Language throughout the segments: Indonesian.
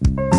ngana di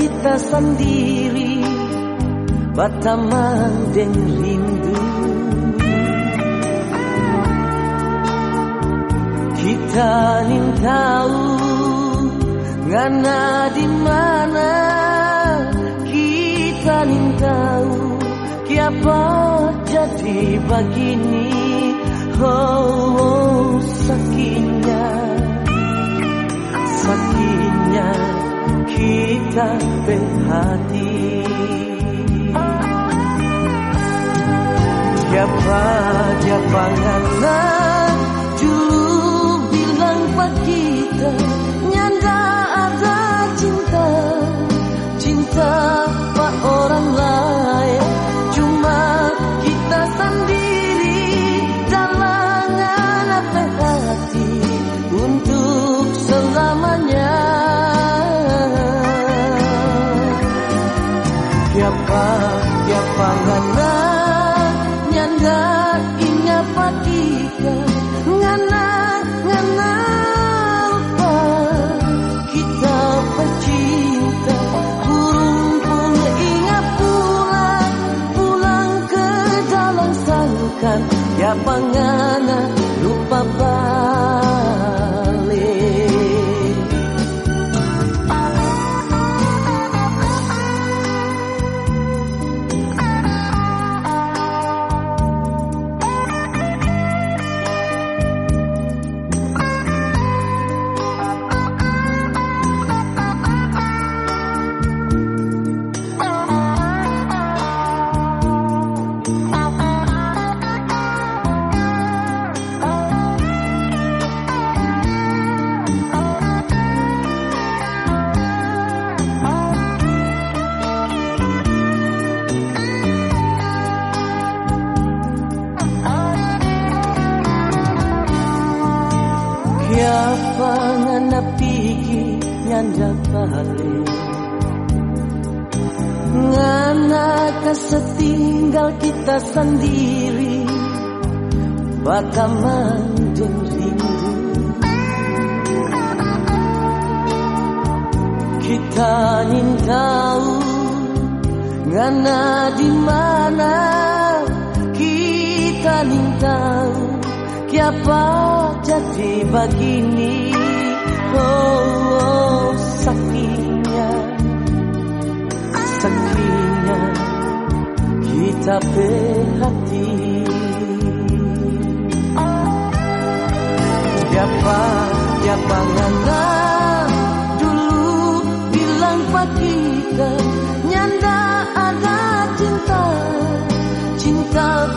kita sendiri. Bataman dan rindu. Kita nintau tahu Ngana di mana. Kita nintau tahu Kiapa jadi begini. Oh, oh sakit kita berhati. Siapa dia panganan Juru bilang pak kita Nyanda ada cinta. Cinta pak orang lain Cuma kita sendiri Dalangan apa hati lapangan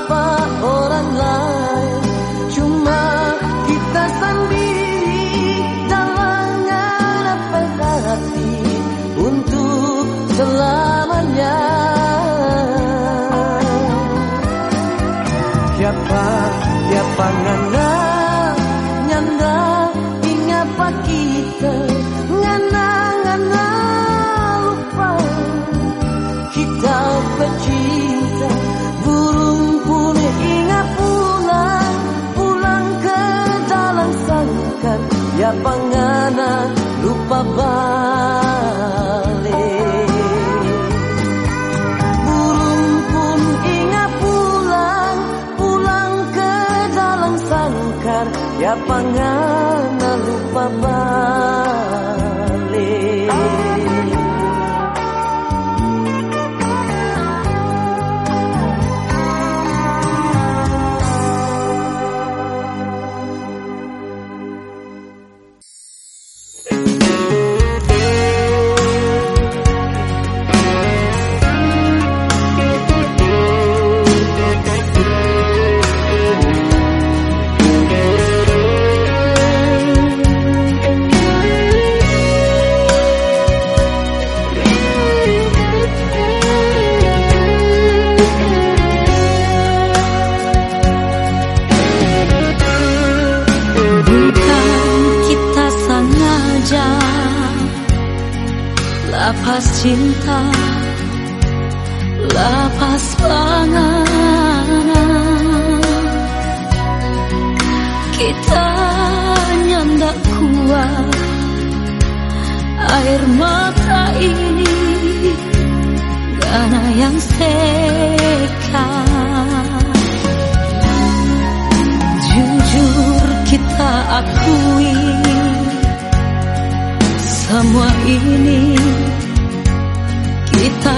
我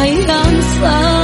Anh.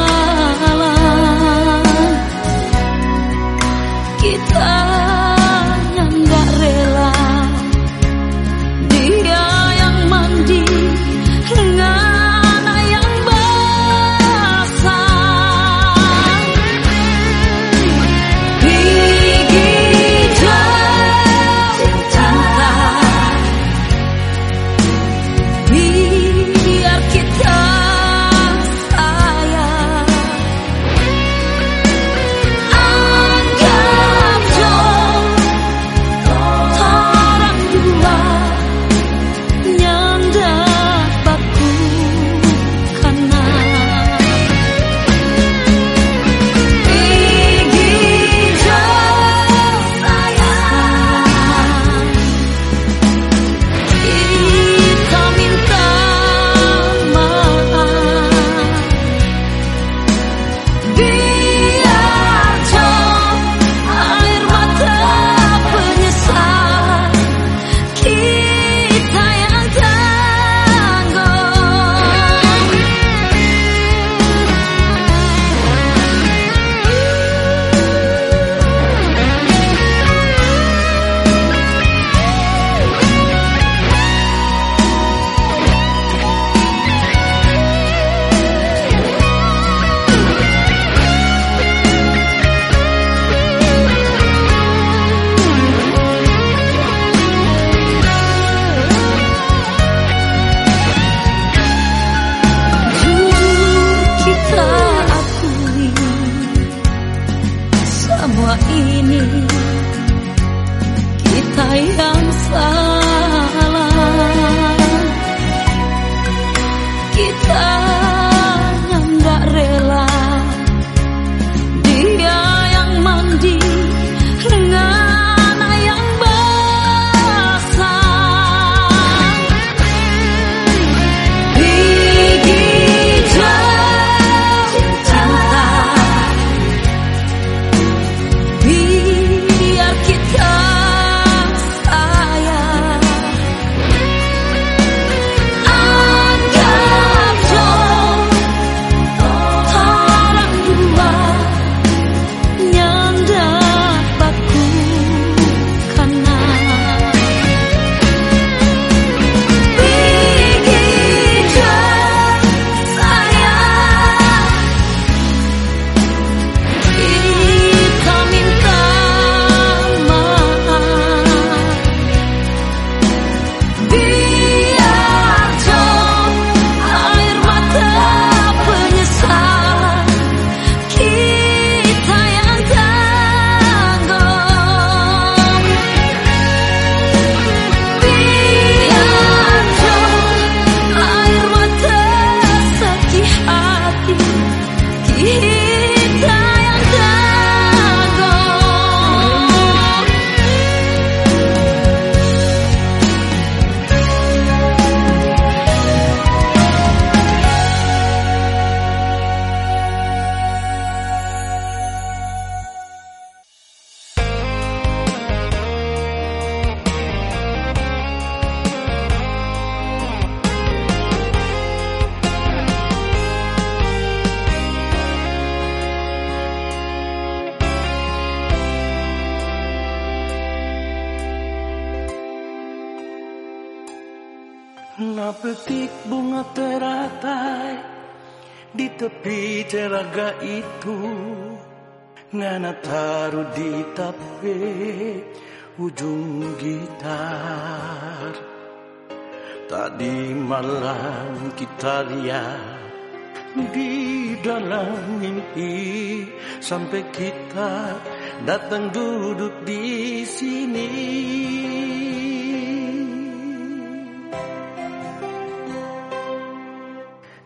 Dalam mimpi Sampai kita datang duduk di sini.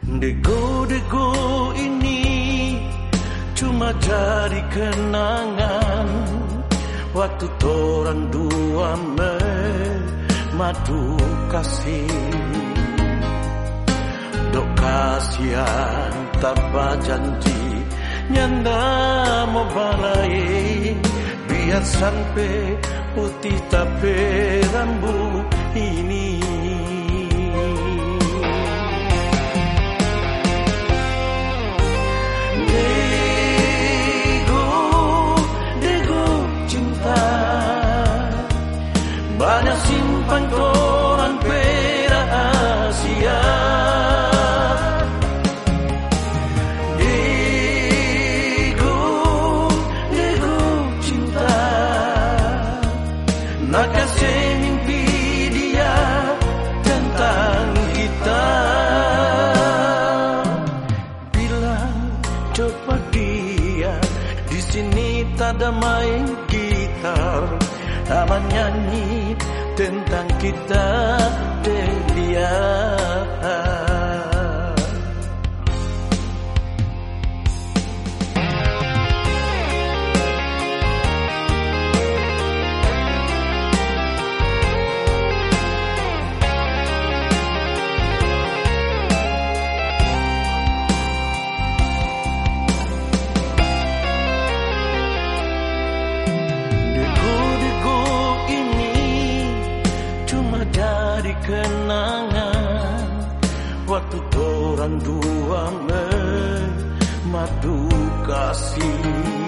Dego-dego ini cuma jadi kenangan. Waktu orang dua madu kasih. Kasihan tanpa janji Nyanda mau balai Biar sampai putih tapi rambut ini. Banyak simpan koran tentang kita dua madu kasih.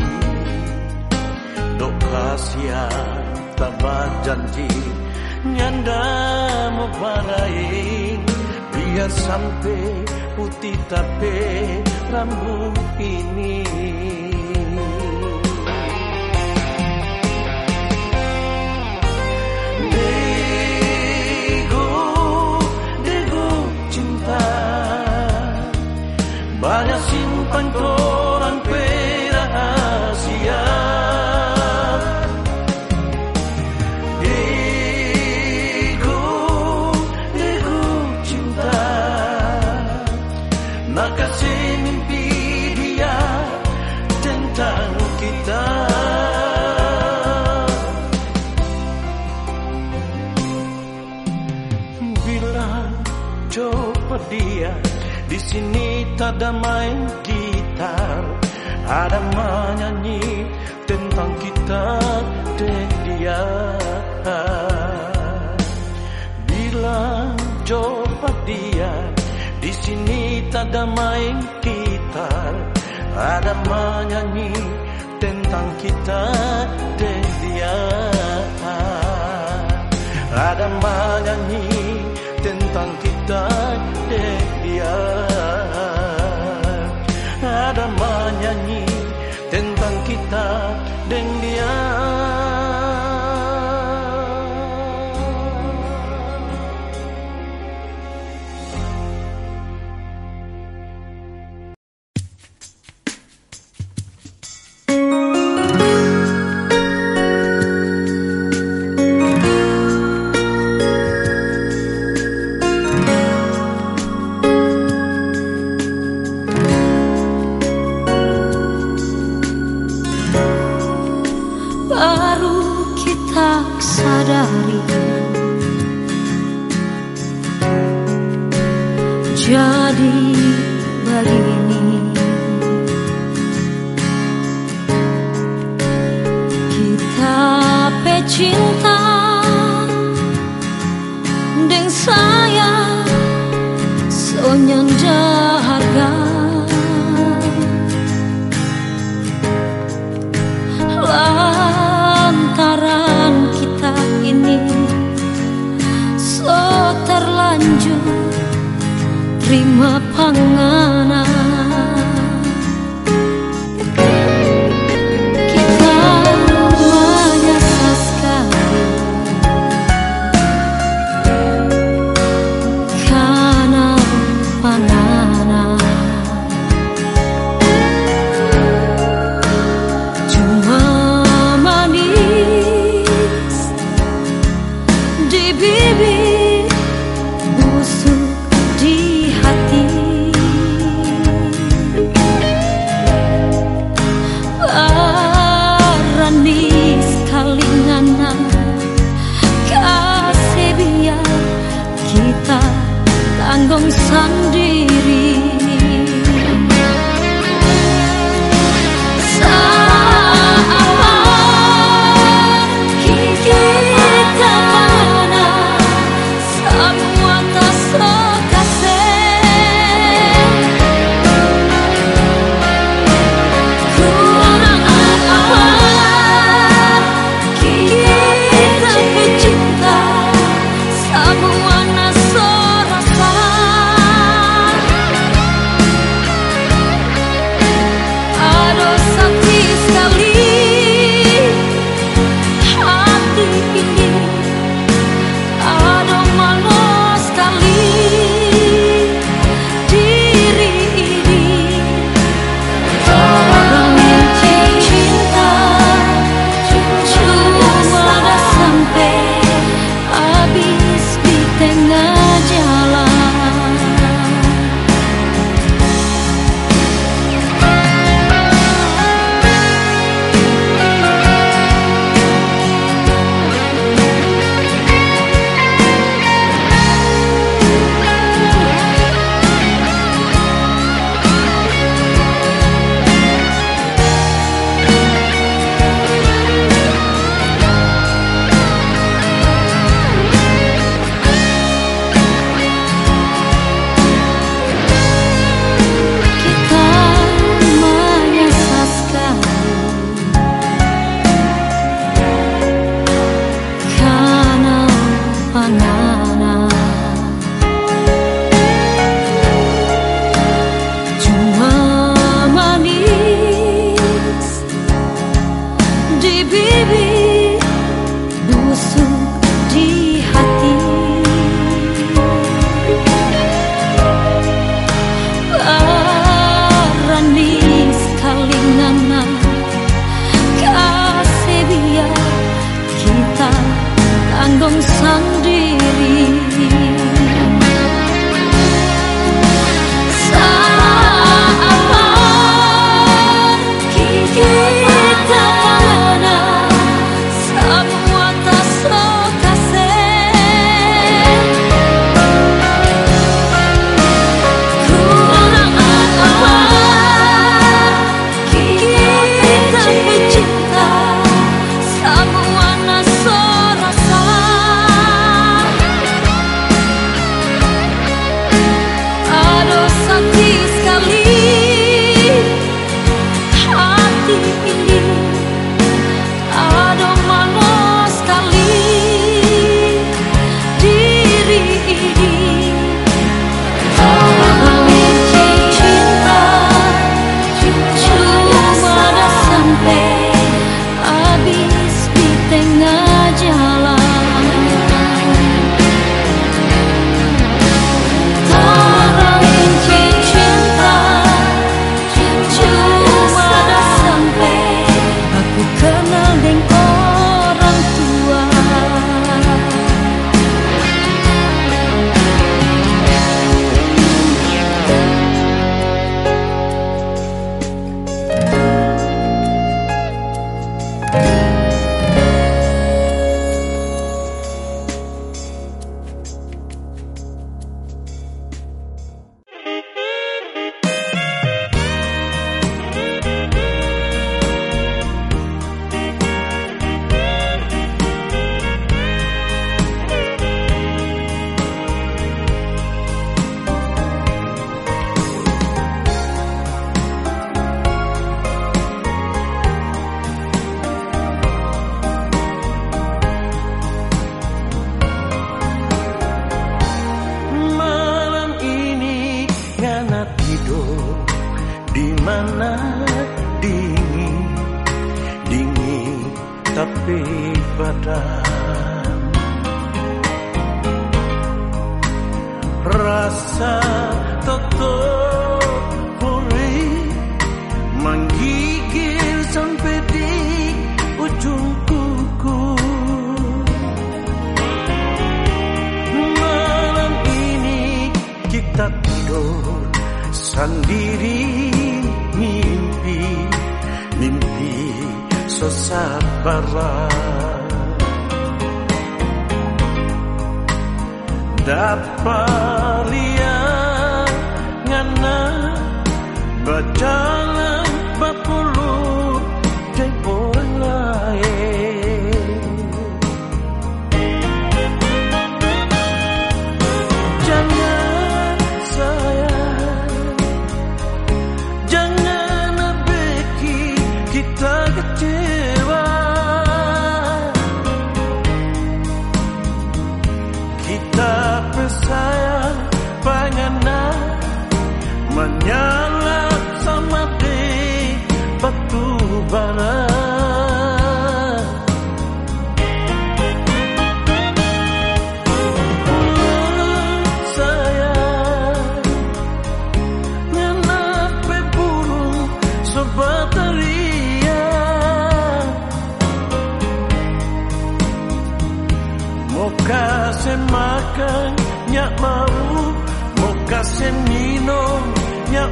Dok kasihan tambah janji Nyanda mau balain Biar sampai putih tapi rambut ini Banyak simpan koran rahasia Digo, digo cinta. Nak kasih mimpi dia tentang kita. Bilang coba dia di sini tak gitar ada menyanyi tentang kita dan dia. Bilang coba dia di sini tak ada main gitar ada menyanyi tentang kita dan dia. Ada menyanyi tentang kita pecinta dan saya sonyanda harga lantaran kita ini so terlalu lanjut terima panganan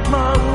my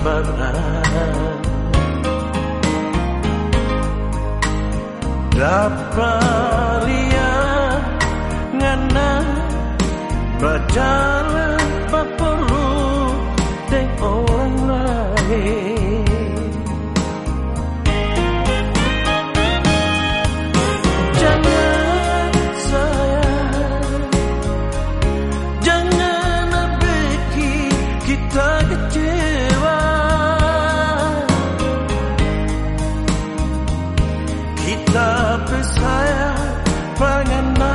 Dapat lihat ngana berjalan sana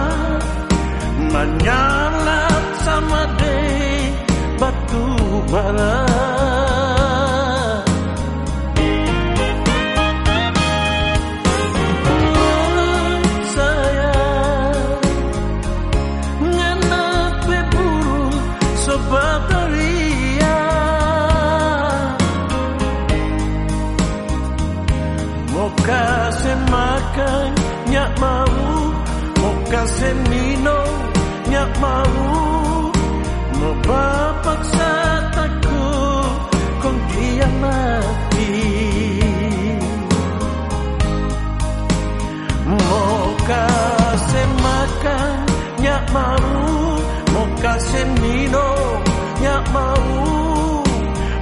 menyala sama deh batu bara. mau. Mapapaksa takku kung dia mati. Mo kasi makan nya mau? Mo kasi nino nya mau?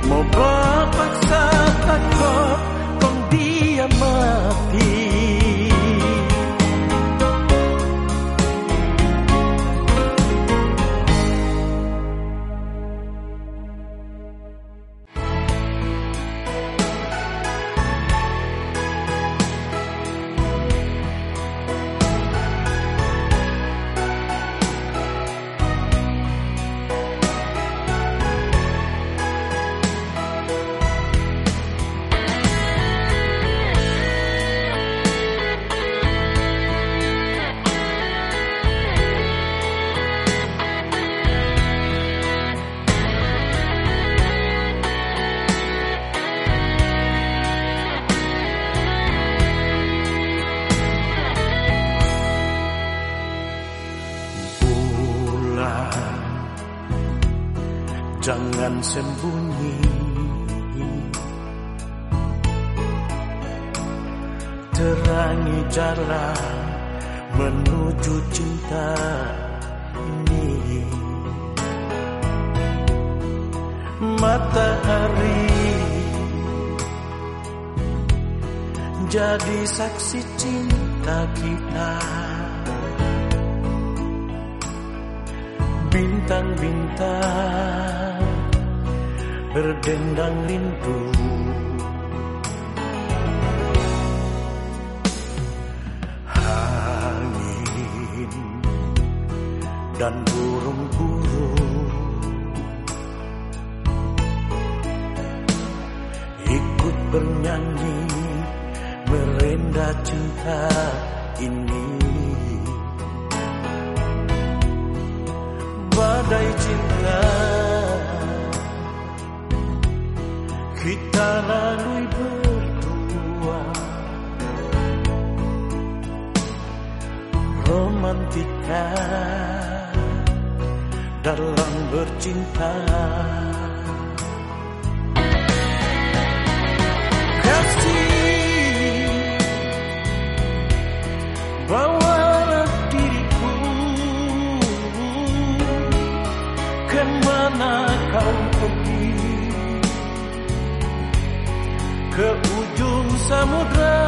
Mapapaksa takku kung dia mati. Jadi saksi cinta kita. Bintang-bintang berdendang rindu. Angin dan burung-burung Ikut bernyanyi merenda cinta ini. Badai cinta. Kita lalui berdua. Romantika dalam bercinta Ke mana kau pergi? Ke ujung samudra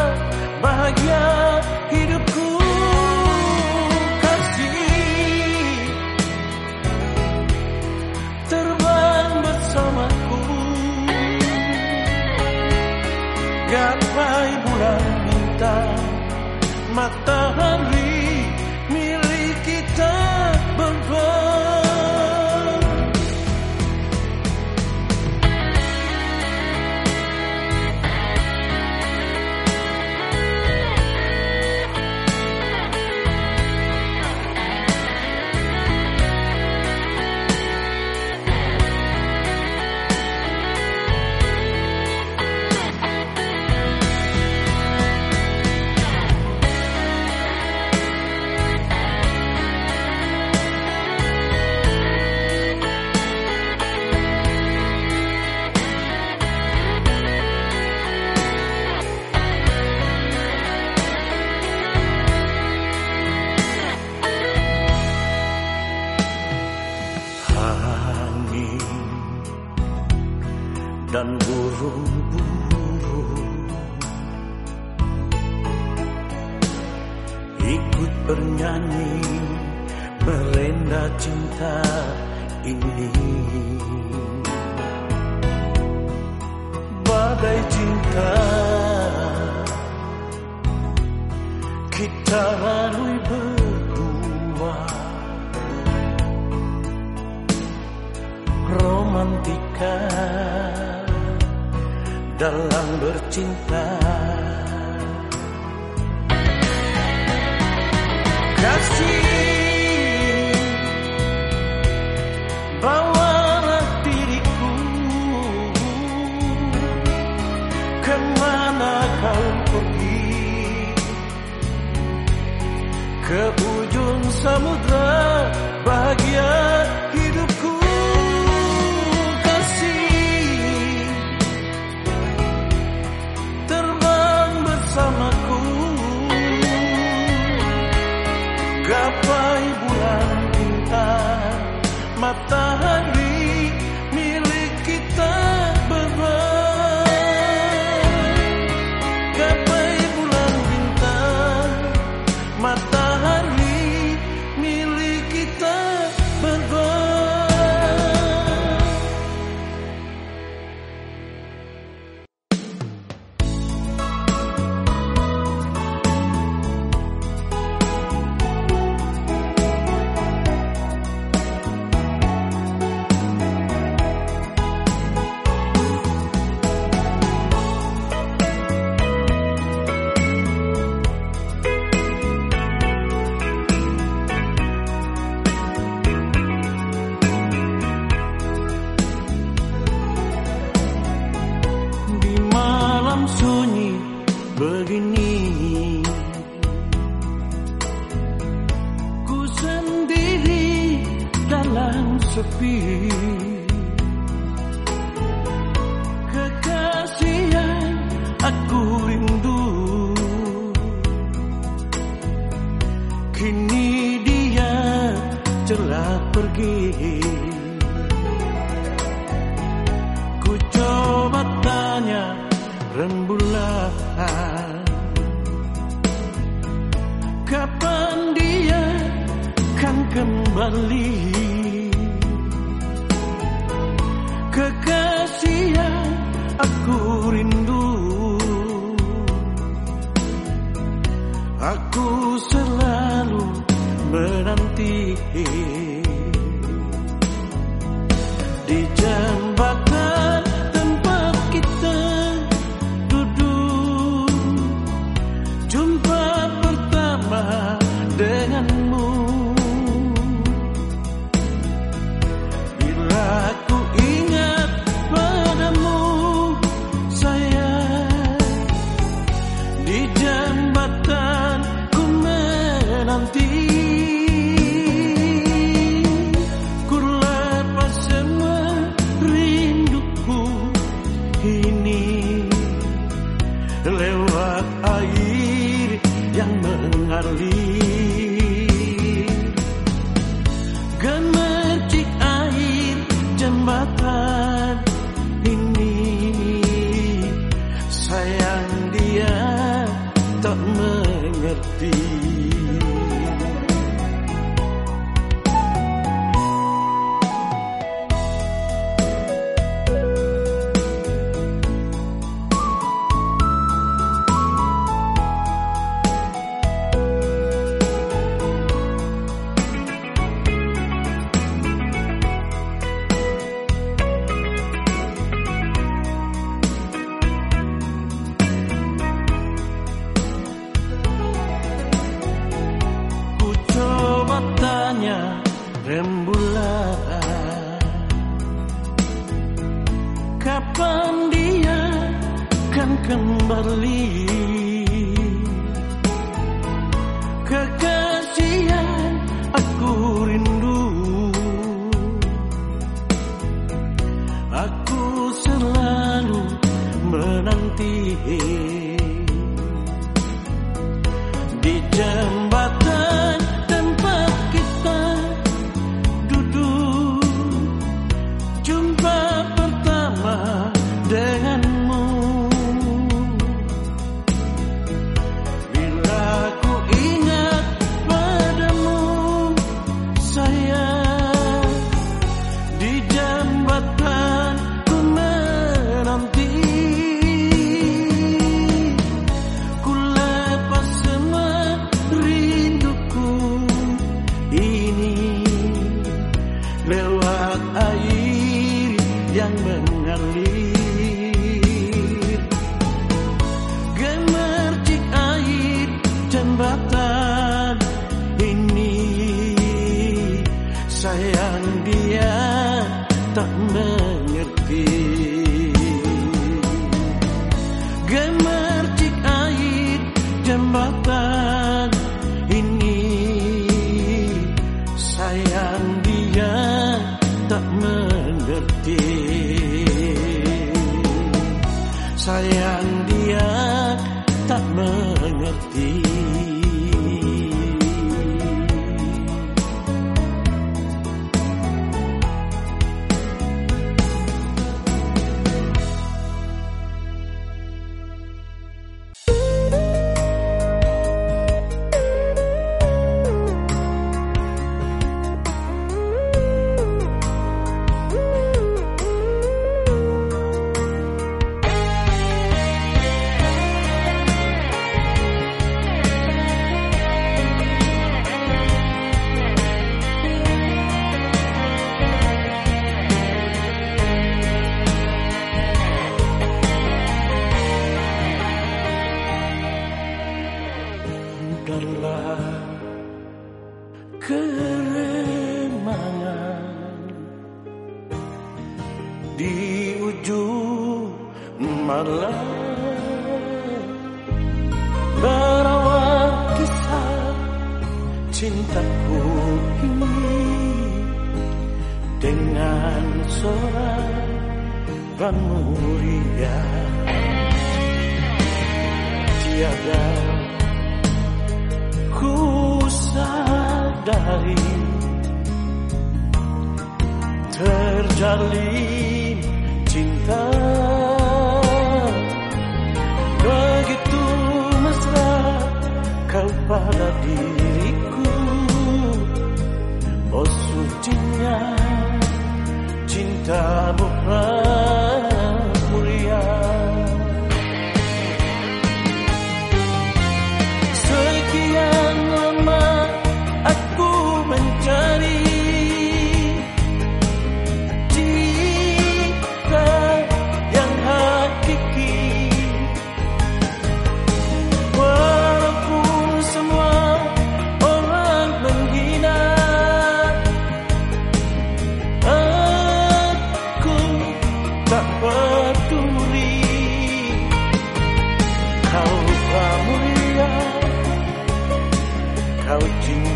Bahagia hidupku. Kasih Terbang bersamaku. Gapai bulan bintang Matahari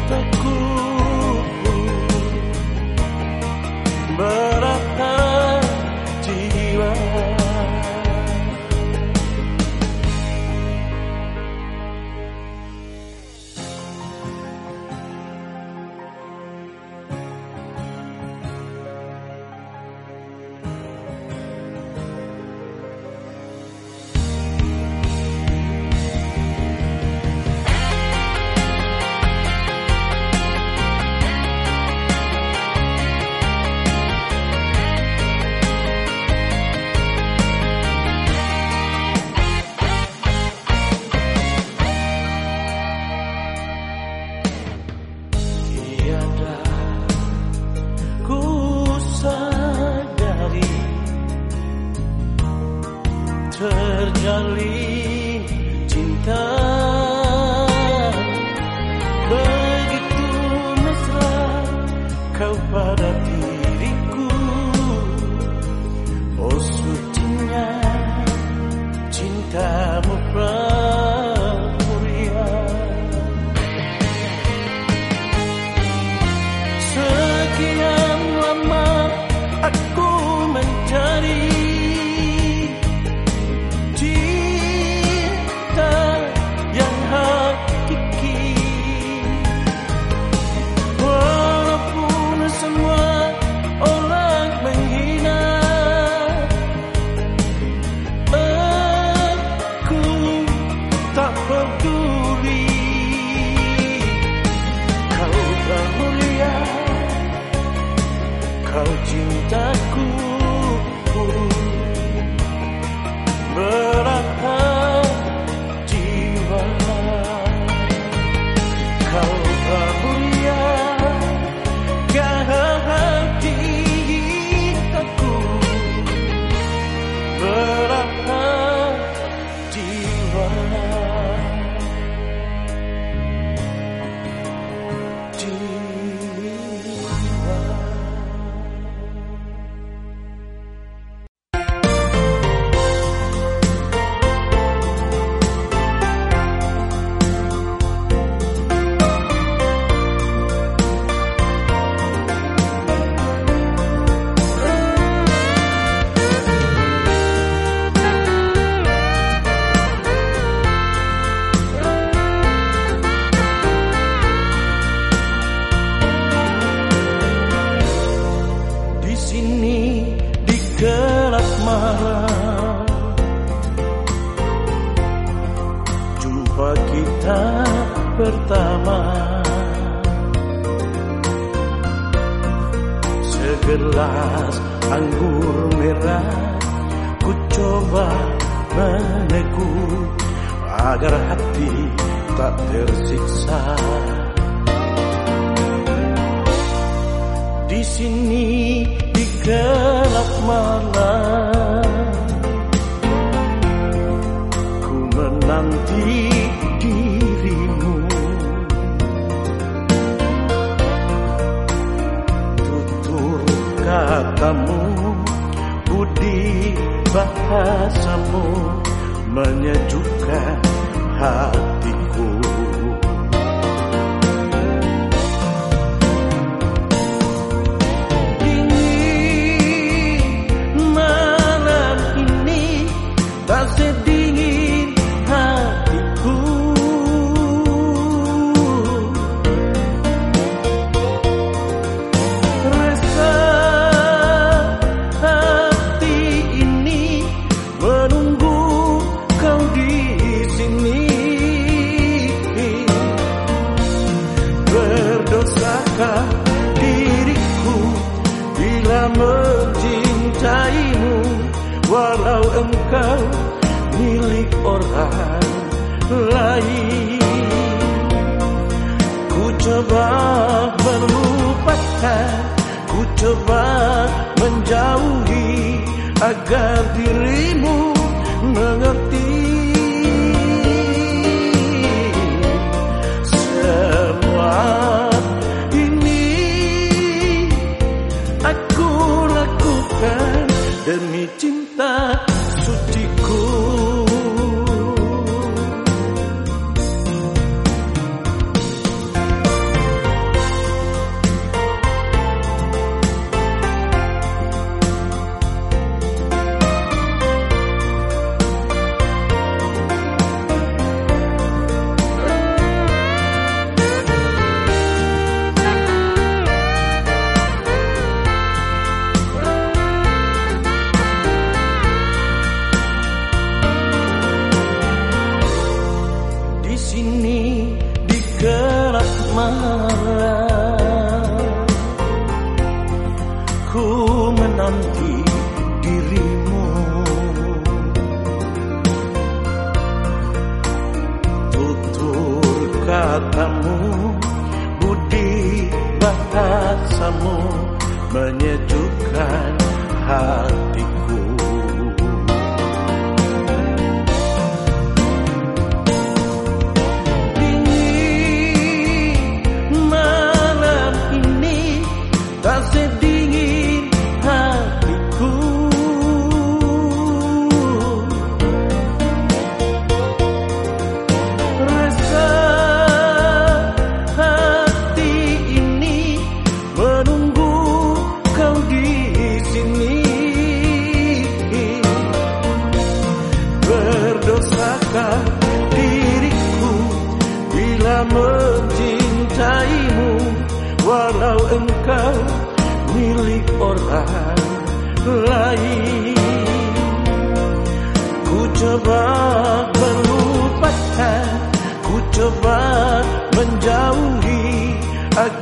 but lain. Ku coba melupakan Ku coba menjauhi Agar dirimu mengerti. Semua ini Aku lakukan demi cinta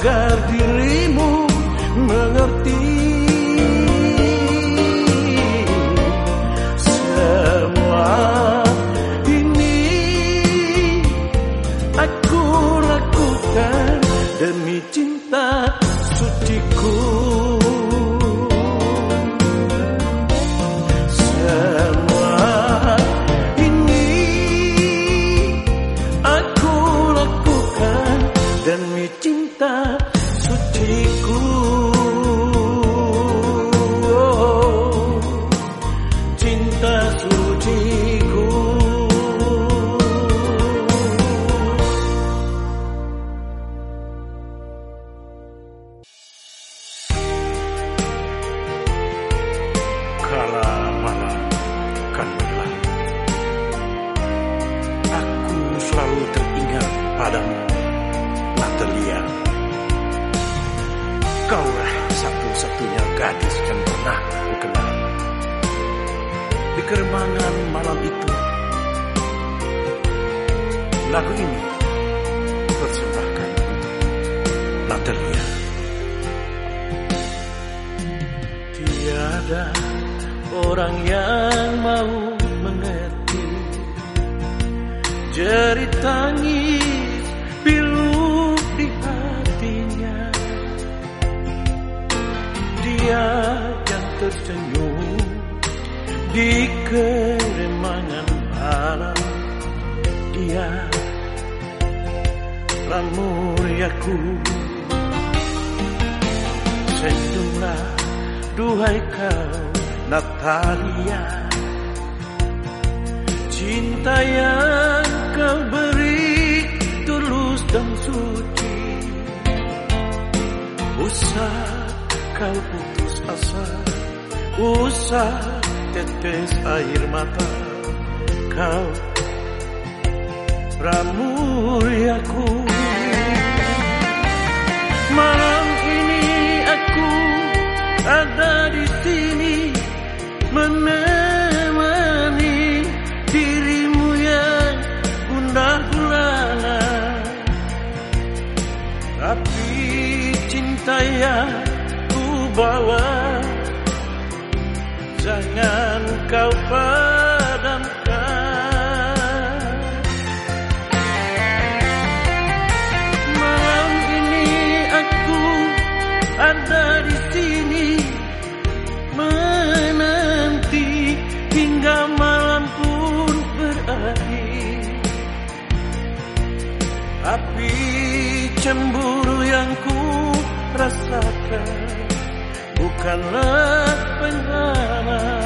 Agar dirimu Senyumlah duhai kau Natalia. Cinta yang kau beri tulus dan suci. Usah kau putus asa Usah tetes air mata Kau. Ramuriaku Malam ada di sini menemani dirimu yang gundah gulana. Tapi cinta yang ku bawa Jangan kau padamkan Bukanlah penghalang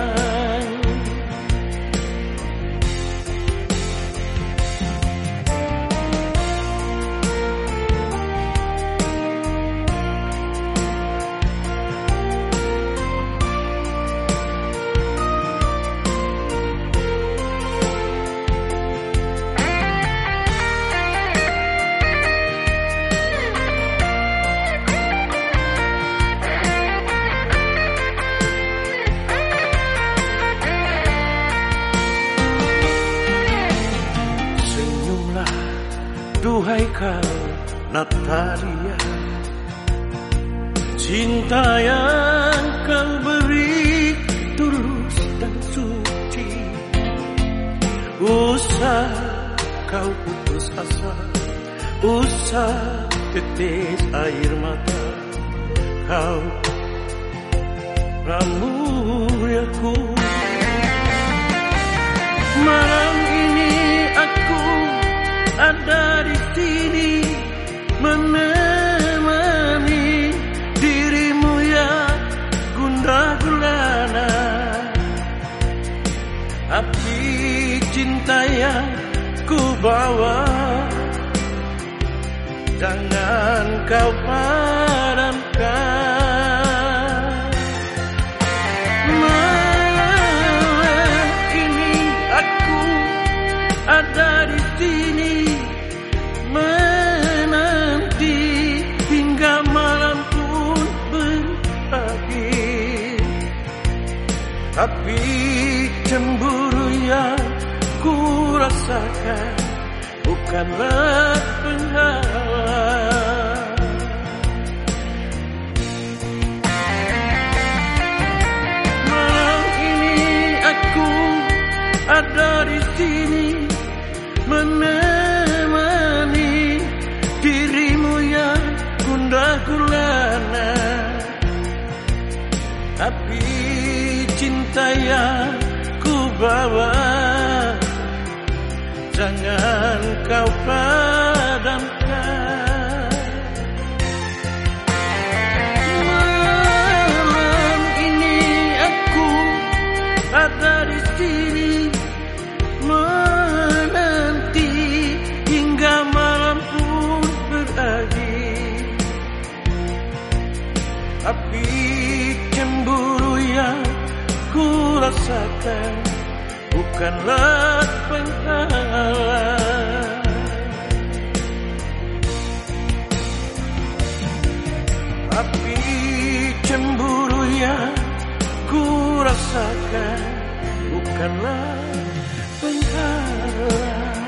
Kau putus asa Usah tetes air mata. Kau ramuriaku Malam cinta yang ku bawa. Jangan kau padamkan rasakan bukanlah penghalang. Malam ini aku ada di sini menemani dirimu yang gundah gulana. Tapi cinta yang ku bawa jangan kau padamkan. Malam ini aku ada di sini menanti hingga malam pun berakhir. Api cemburu yang ku rasakan bukanlah penghalang. Api cemburu yang ku rasakan bukanlah penghalang.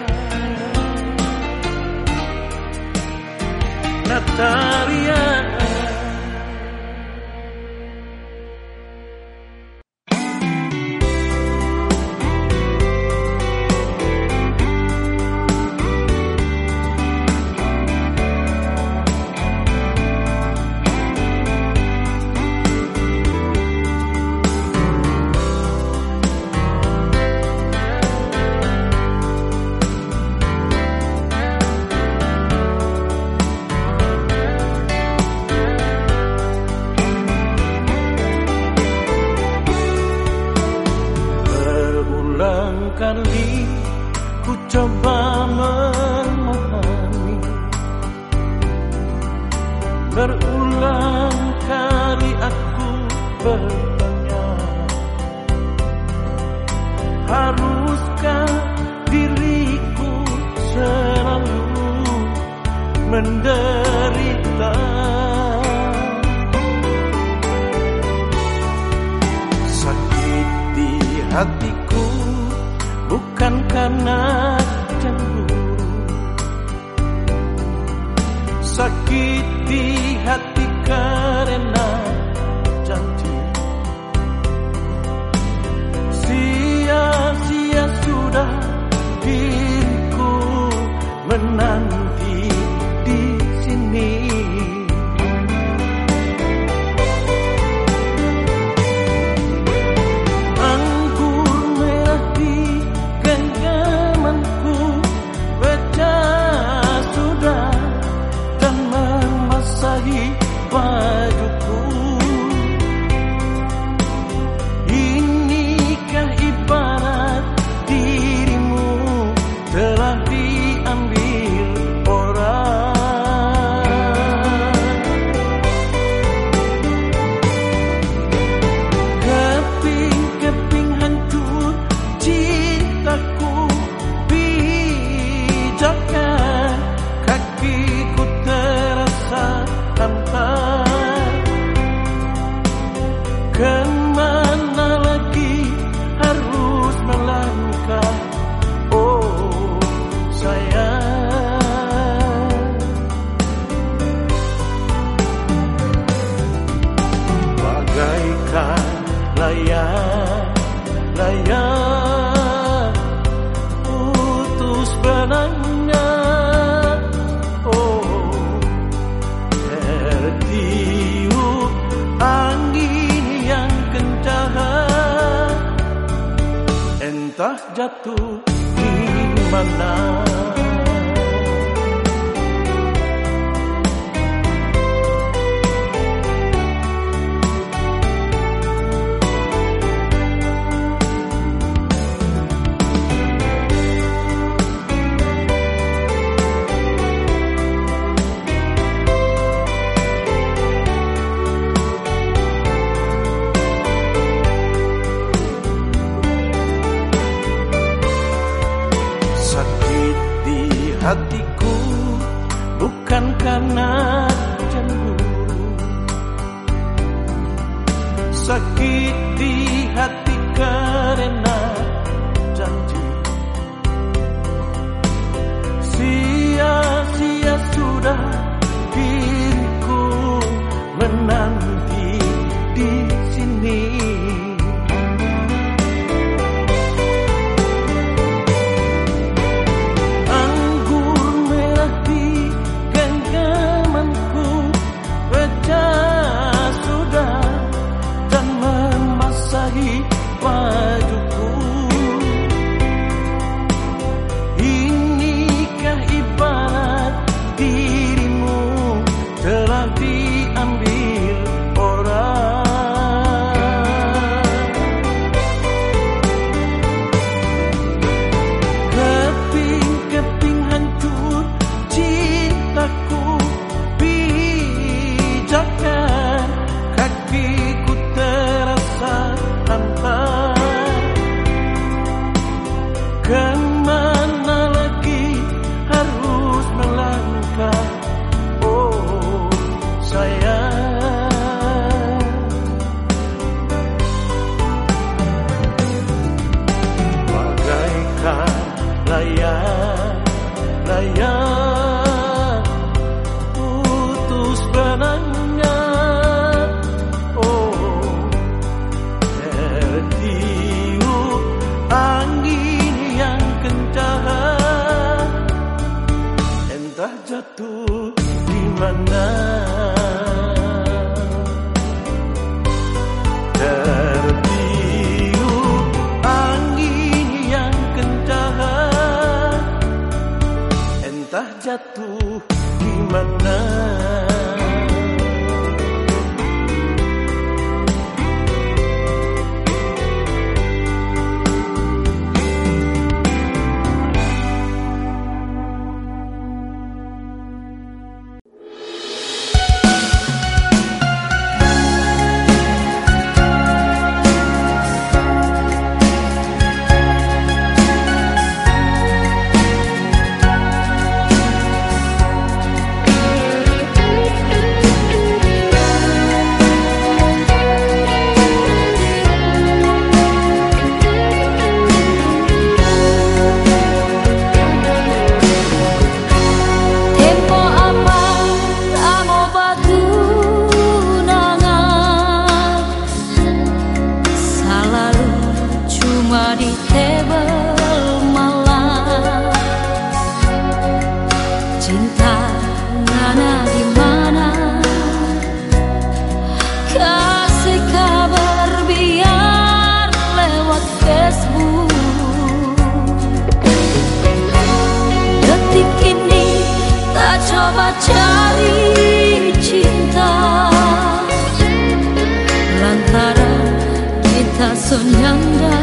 Natalia. soñando.